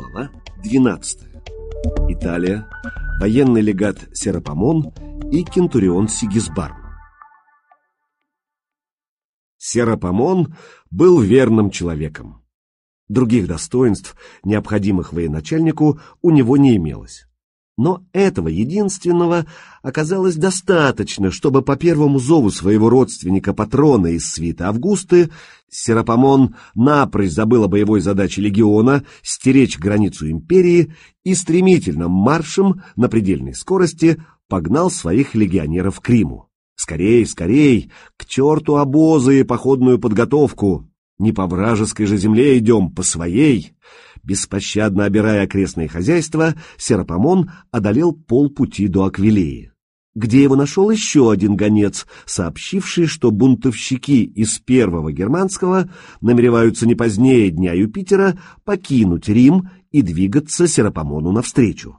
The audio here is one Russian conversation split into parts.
Глава 12. Италия. Военный легат Серапамон и кентурион Сигисбарн. Серапамон был верным человеком. Других достоинств, необходимых военачальнику, у него не имелось. Но этого единственного оказалось достаточно, чтобы по первому зову своего родственника патрона из свита Августы Серапамон напрочь забыл о боевой задаче легиона стеречь границу империи и стремительным маршем на предельной скорости погнал своих легионеров к Риму. Скорей, скорей, к черту обозы и походную подготовку. Не по вражеской же земле идем, по своей. Беспощадно обирая окрестные хозяйства, Серапамон одолел полпути до Аквилеи, где его нашел еще один гонец, сообщивший, что бунтовщики из первого германского намереваются не позднее Дня Юпитера покинуть Рим и двигаться Серапамону навстречу.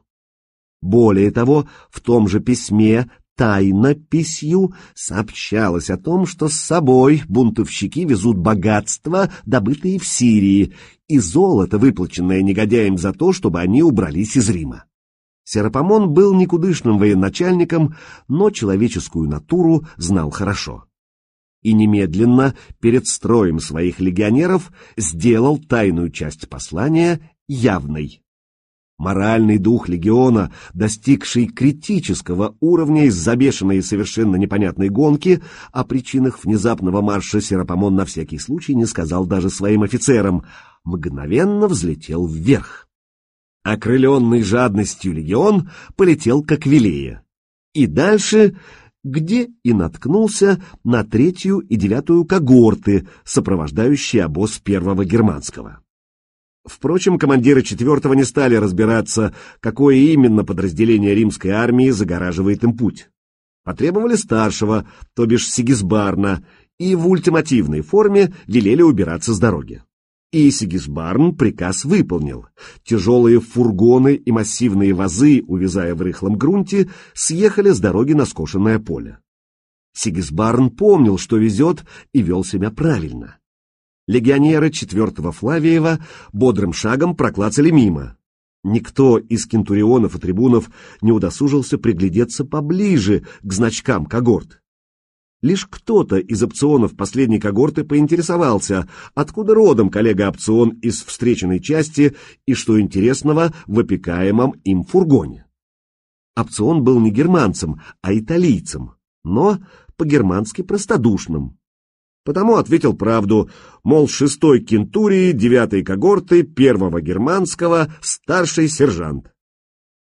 Более того, в том же письме тайнописью сообщалось о том, что с собой бунтовщики везут богатства, добытые в Сирии, и золото, выплаченное негодяям за то, чтобы они убрались из Рима. Серапамон был никудышным военачальником, но человеческую натуру знал хорошо. И немедленно, перед строем своих легионеров, сделал тайную часть послания явной. Моральный дух легиона, достигший критического уровня из-за бешеной и совершенно непонятной гонки, о причинах внезапного марша Серапамон на всякий случай не сказал даже своим офицерам, мгновенно взлетел вверх. Окрыленный жадностью легион полетел к Аквилее. И дальше, где и наткнулся на третью и девятую когорты, сопровождающие обоз первого германского. Впрочем, командиры четвертого не стали разбираться, какое именно подразделение римской армии загораживает им путь. Потребовали старшего, то бишь Сигисбарна, и в ультимативной форме велели убираться с дороги. И Сигисбарн приказ выполнил. Тяжелые фургоны и массивные вазы, увязая в рыхлом грунте, съехали с дороги на скошенное поле. Сигисбарн помнил, что везет, и вел себя правильно. Легионеры четвертого Флавиева бодрым шагом проклацали мимо. Никто из кентурионов и трибунов не удосужился приглядеться поближе к значкам когорт. Лишь кто-то из опционов последней когорты поинтересовался, откуда родом коллега-опцион из встреченной части и, что интересного, в опекаемом им фургоне. Опцион был не германцем, а италийцем, но по-германски простодушным. Потому ответил правду, мол, шестой кентурии, девятой когорты, первого германского, старший сержант.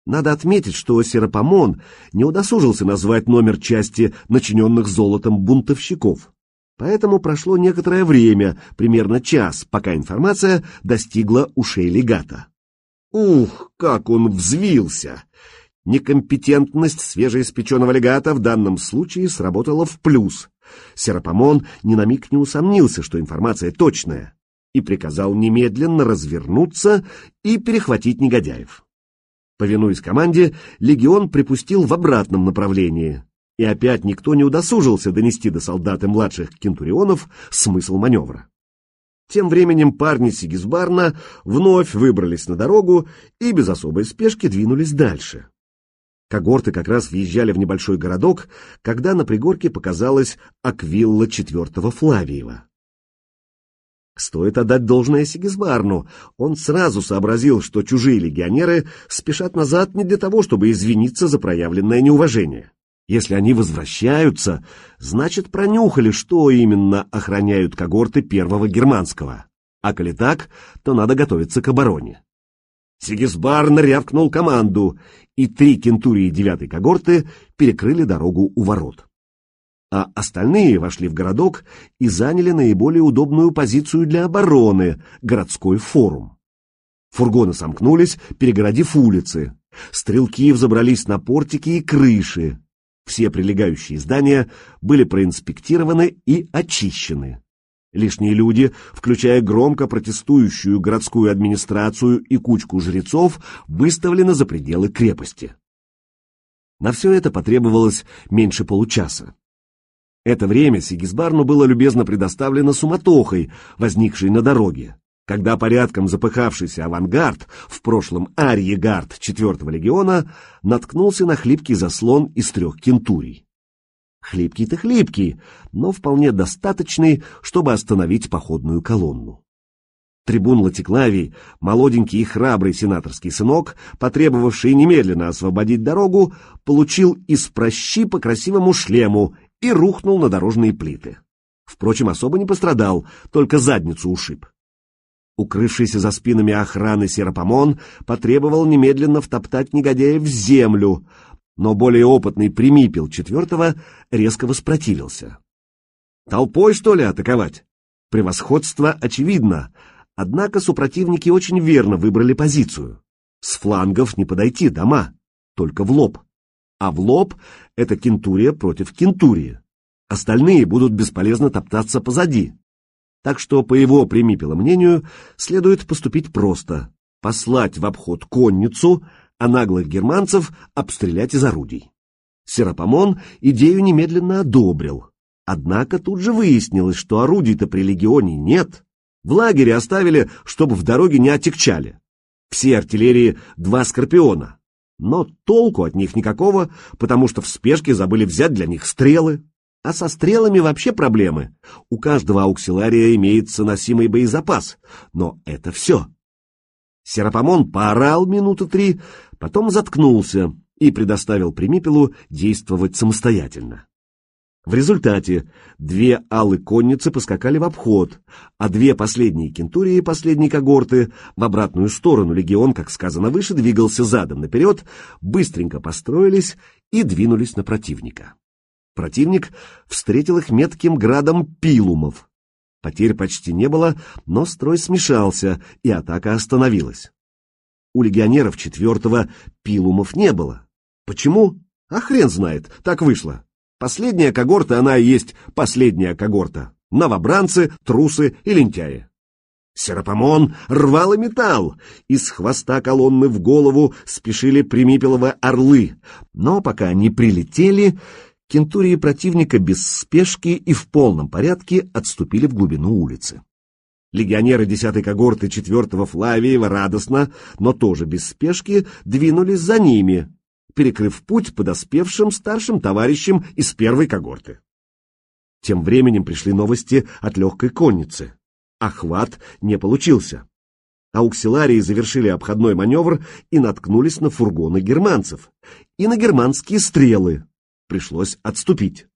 Надо отметить, что Серапамон не удосужился назвать номер части начиненных золотом бунтовщиков. Поэтому прошло некоторое время, примерно час, пока информация достигла ушей легата. Ух, как он взвился! Некомпетентность свежеиспеченного легата в данном случае сработала в плюс. Серапамон ни на миг не усомнился, что информация точная, и приказал немедленно развернуться и перехватить негодяев. Повинуясь команде, легион припустил в обратном направлении, и опять никто не удосужился донести до солдат и младших кентурионов смысл маневра. Тем временем парни Сигизбарна вновь выбрались на дорогу и без особой спешки двинулись дальше. Когорты как раз въезжали в небольшой городок, когда на пригорке показалась Аквилла четвертого Флавиева. Стоит отдать должное Сигизбарну. Он сразу сообразил, что чужие легионеры спешат назад не для того, чтобы извиниться за проявленное неуважение. Если они возвращаются, значит, пронюхали, что именно охраняют когорты первого германского. А коли так, то надо готовиться к обороне. Сигизбарн рявкнул команду, и три кентурии девятой когорты перекрыли дорогу у ворот. А остальные вошли в городок и заняли наиболее удобную позицию для обороны — городской форум. Фургоны сомкнулись, перегородив улицы. Стрелки взобрались на портики и крыши. Все прилегающие здания были проинспектированы и очищены. Лишние люди, включая громко протестующую городскую администрацию и кучку жрецов, выставлены за пределы крепости. На все это потребовалось меньше получаса. Это время Сигизбарну было любезно предоставлено суматохой, возникшей на дороге, когда порядком запыхавшийся авангард, в прошлом арьегард 4-го легиона, наткнулся на хлипкий заслон из трех кентурий. Хлипкий-то хлипкий, но вполне достаточный, чтобы остановить походную колонну. Трибун Латиклавий, молоденький и храбрый сенаторский сынок, потребовавший немедленно освободить дорогу, получил из прощи по красивому шлему и рухнул на дорожные плиты. Впрочем, особо не пострадал, только задницу ушиб. Укрывшийся за спинами охраны Серапомон потребовал немедленно втоптать негодяя в землю, но более опытный примипел четвертого резко воспротивился. Толпой, что ли, атаковать? Превосходство очевидно, однако супротивники очень верно выбрали позицию. С флангов не подойти дома, только в лоб. А в лоб — это кентурия против кентурии. Остальные будут бесполезно топтаться позади. Так что, по его примипело мнению, следует поступить просто — послать в обход конницу, а наглых германцев обстрелять из орудий. Серапомон идею немедленно одобрил. Однако тут же выяснилось, что орудий-то при легионе нет. В лагере оставили, чтобы в дороге не отягчали. Все артиллерии два «Скорпиона». Но толку от них никакого, потому что в спешке забыли взять для них стрелы. А со стрелами вообще проблемы. У каждого ауксилария имеется носимый боезапас, но это все. Серапомон поорал минуты три, потом заткнулся и предоставил Примипелу действовать самостоятельно. В результате две алые конницы поскакали в обход, а две последние кентурии последней когорты в обратную сторону легион, как сказано выше, двигался задом наперед, быстренько построились и двинулись на противника. Противник встретил их метким градом пилумов. Потерь почти не было, но строй смешался, и атака остановилась. У легионеров четвертого пилумов не было. Почему? А хрен знает, так вышло. Последняя когорта, она и есть последняя когорта. Новобранцы, трусы и лентяи. Серапомон рвал и металл. Из хвоста колонны в голову спешили примипеловы орлы. Но пока они прилетели, кентурии противника без спешки и в полном порядке отступили в глубину улицы. Легионеры десятой когорты четвертого Флавиева радостно, но тоже без спешки, двинулись за ними, перекрыв путь подоспевшим старшим товарищам из первой когорты. Тем временем пришли новости от легкой конницы. Охват не получился. Ауксиларии завершили обходной маневр и наткнулись на фургоны германцев и на германские стрелы, пришлось отступить.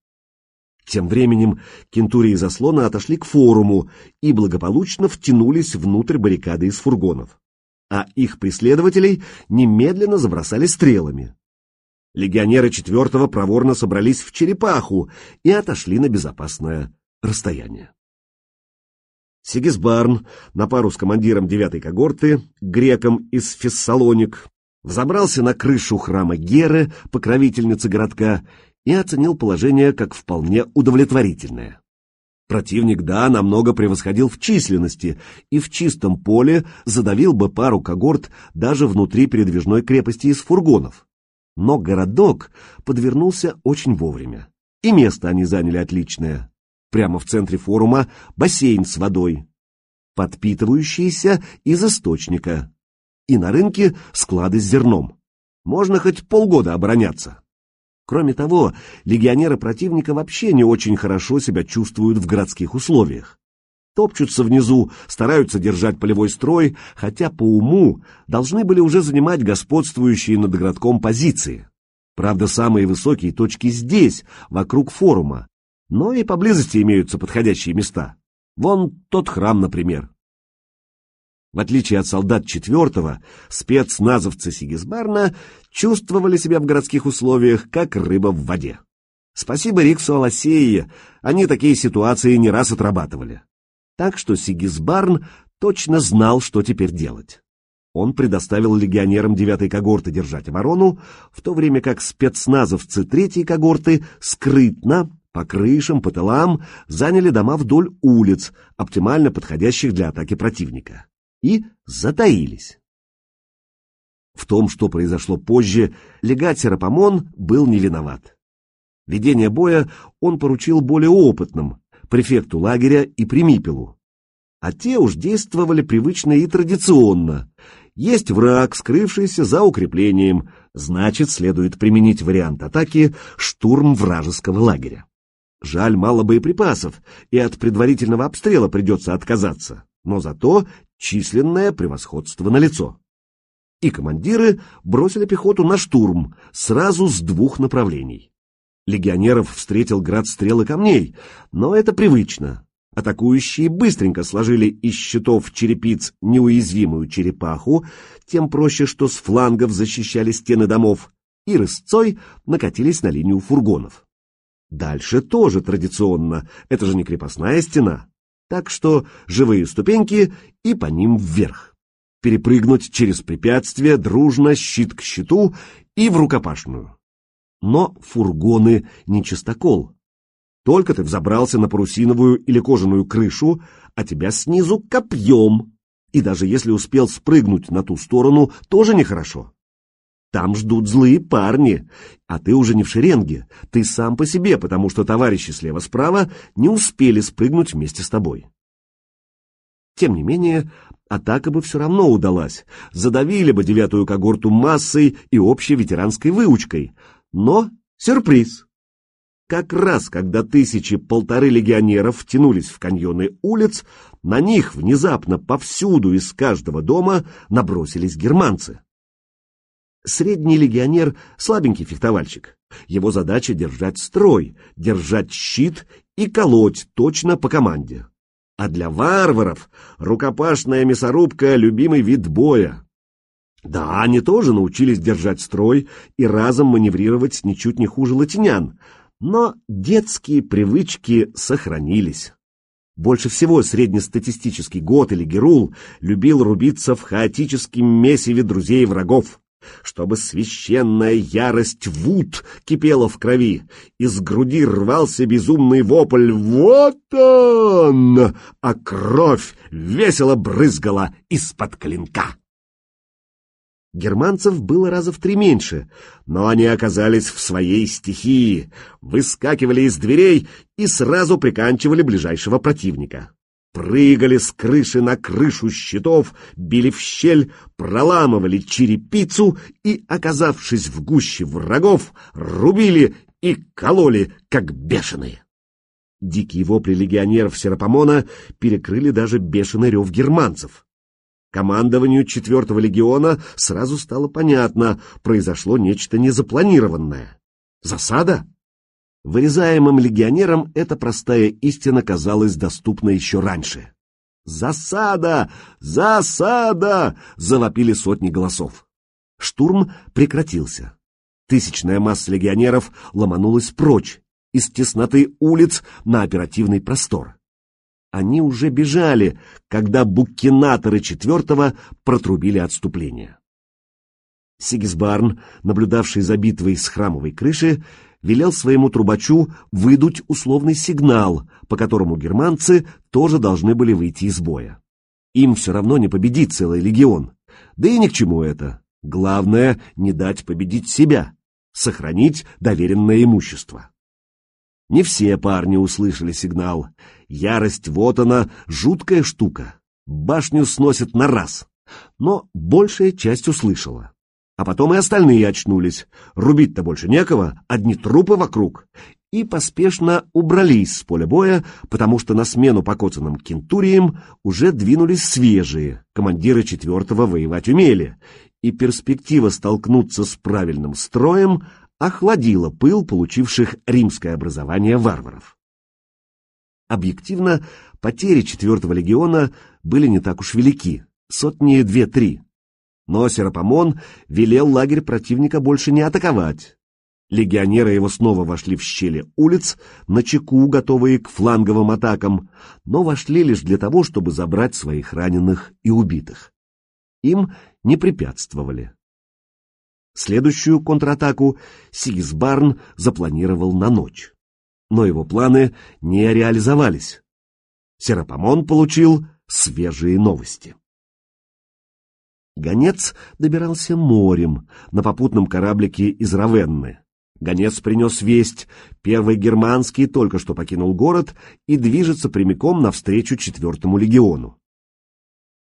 Тем временем кентурии заслона отошли к форуму и благополучно втянулись внутрь баррикады из фургонов, а их преследователей немедленно забросали стрелами. Легионеры четвертого проворно собрались в черепаху и отошли на безопасное расстояние. Сигисбарн на пару с командиром девятой когорты, греком из Фессалоник, взобрался на крышу храма Геры, покровительницы городка, и оценил положение как вполне удовлетворительное. Противник, да, намного превосходил в численности и в чистом поле задавил бы пару когорт даже внутри передвижной крепости из фургонов. Но городок подвернулся очень вовремя. И место они заняли отличное. Прямо в центре форума бассейн с водой, подпитывающийся из источника. И на рынке склады с зерном. Можно хоть полгода обороняться. Кроме того, легионеры противника вообще не очень хорошо себя чувствуют в городских условиях. Топчутся внизу, стараются держать полевой строй, хотя по уму должны были уже занимать господствующие над городком позиции. Правда, самые высокие точки здесь, вокруг форума, но и поблизости имеются подходящие места. Вон тот храм, например. В отличие от солдат четвертого, спецназовцы Сигизбарна чувствовали себя в городских условиях, как рыба в воде. Спасибо Риксу Аласеи, они такие ситуации не раз отрабатывали. Так что Сигизбарн точно знал, что теперь делать. Он предоставил легионерам девятой когорты держать оборону, в то время как спецназовцы третьей когорты скрытно, по крышам, по тылам, заняли дома вдоль улиц, оптимально подходящих для атаки противника и затаились. В том, что произошло позже, легат Серапомон был не виноват. Ведение боя он поручил более опытным, префекту лагеря и Примипелу. а те уж действовали привычно и традиционно. Есть враг, скрывшийся за укреплением, значит, следует применить вариант атаки «штурм вражеского лагеря». Жаль, мало боеприпасов, и от предварительного обстрела придется отказаться, но зато численное превосходство налицо. И командиры бросили пехоту на штурм сразу с двух направлений. Легионеров встретил град стрел и камней, но это привычно. Атакующие быстренько сложили из щитов черепиц неуязвимую черепаху, тем проще, что с флангов защищали стены домов, и рысцой накатились на линию фургонов. Дальше тоже традиционно, это же не крепостная стена. Так что живые ступеньки и по ним вверх. Перепрыгнуть через препятствие дружно, щит к щиту и в рукопашную. Но фургоны не чистокол. Только ты взобрался на парусиновую или кожаную крышу, а тебя снизу копьем. И даже если успел спрыгнуть на ту сторону, тоже нехорошо. Там ждут злые парни, а ты уже не в шеренге, ты сам по себе, потому что товарищи слева-справа не успели спрыгнуть вместе с тобой. Тем не менее, атака бы все равно удалась, задавили бы девятую когорту массой и общей ветеранской выучкой, но сюрприз! Как раз, когда тысячи-полторы легионеров втянулись в каньоны улиц, на них внезапно повсюду из каждого дома набросились германцы. Средний легионер — слабенький фехтовальщик. Его задача — держать строй, держать щит и колоть точно по команде. А для варваров рукопашная мясорубка — любимый вид боя. Да, они тоже научились держать строй и разом маневрировать ничуть не хуже латинян, но детские привычки сохранились. Больше всего среднестатистический год или герул любил рубиться в хаотическом месиве друзей и врагов, чтобы священная ярость вуд кипела в крови, из груди рвался безумный вопль «Вот он!», а кровь весело брызгала из-под клинка. Германцев было раза в три меньше, но они оказались в своей стихии, выскакивали из дверей и сразу приканчивали ближайшего противника. Прыгали с крыши на крышу щитов, били в щель, проламывали черепицу и, оказавшись в гуще врагов, рубили и кололи, как бешеные. Дикие вопли легионеров Серапомона перекрыли даже бешеный рев германцев. Командованию четвертого легиона сразу стало понятно, произошло нечто незапланированное. Засада? Вырезаемым легионерам эта простая истина казалась доступна еще раньше. «Засада! Засада!» — завопили сотни голосов. Штурм прекратился. Тысячная масса легионеров ломанулась прочь, из тесноты улиц на оперативный простор. Они уже бежали, когда буккинаторы четвертого протрубили отступление. Сигисбарн, наблюдавший за битвой с храмовой крыши, велел своему трубачу выдуть условный сигнал, по которому германцы тоже должны были выйти из боя. Им все равно не победить целый легион. Да и ни к чему это. Главное — не дать победить себя, сохранить доверенное имущество. Не все парни услышали сигнал. Ярость вот она, жуткая штука. Башню сносит на раз. Но большая часть услышала. А потом и остальные очнулись. Рубить-то больше некого, одни трупы вокруг. И поспешно убрались с поля боя, потому что на смену покоцанным кентуриям уже двинулись свежие. Командиры четвертого воевать умели. И перспектива столкнуться с правильным строем охладила пыл получивших римское образование варваров. Объективно, потери четвертого легиона были не так уж велики, сотни две-три. Но Серапомон велел лагерь противника больше не атаковать. Легионеры его снова вошли в щели улиц, на чеку, готовые к фланговым атакам, но вошли лишь для того, чтобы забрать своих раненых и убитых. Им не препятствовали. Следующую контратаку Сигисбарн запланировал на ночь. Но его планы не реализовались. Серапомон получил свежие новости. Гонец добирался морем на попутном кораблике из Равенны. Гонец принес весть. Первый германский только что покинул город и движется прямиком навстречу четвертому легиону.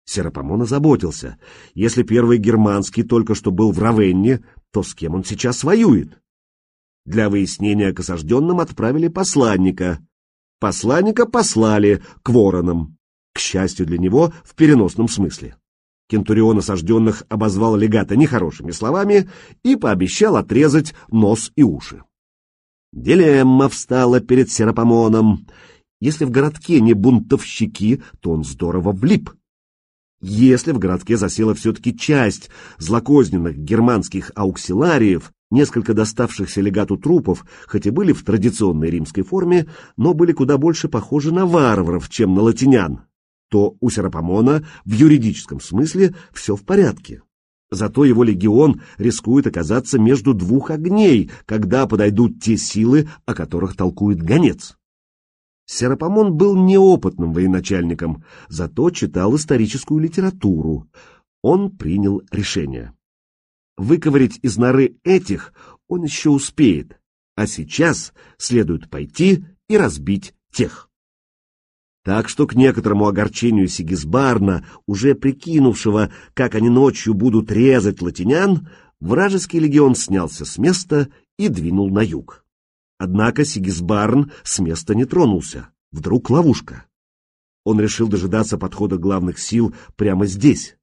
Серапомон озаботился. Если первый германский только что был в Равенне, то с кем он сейчас воюет? Для выяснения к осажденным отправили посланника. Посланника послали к воронам. К счастью для него, в переносном смысле. Кентурион осажденных обозвал легата нехорошими словами и пообещал отрезать нос и уши. Дилемма встала перед Серапомоном. Если в городке не бунтовщики, то он здорово влип. Если в городке засела все-таки часть злокозненных германских ауксилариев, несколько доставшихся легату трупов, хоть и были в традиционной римской форме, но были куда больше похожи на варваров, чем на латинян, то у Серапомона в юридическом смысле все в порядке. Зато его легион рискует оказаться между двух огней, когда подойдут те силы, о которых толкует гонец. Серапомон был неопытным военачальником, зато читал историческую литературу. Он принял решение. Выковырить из норы этих он еще успеет, а сейчас следует пойти и разбить тех. Так что к некоторому огорчению Сигизбарна, уже прикинувшего, как они ночью будут резать латинян, вражеский легион снялся с места и двинул на юг. Однако Сигизбарн с места не тронулся. Вдруг ловушка. Он решил дожидаться подхода главных сил прямо здесь.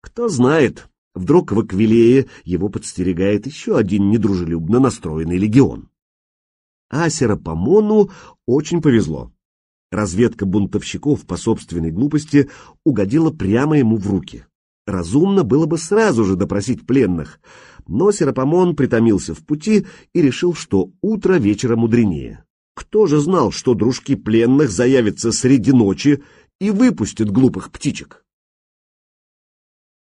Кто знает, вдруг в Аквилее его подстерегает еще один недружелюбно настроенный легион. Асера Помону очень повезло. Разведка бунтовщиков по собственной глупости угодила прямо ему в руки. Разумно было бы сразу же допросить пленных, но Серапомон притомился в пути и решил, что утро вечера мудренее. Кто же знал, что дружки пленных заявятся среди ночи и выпустят глупых птичек?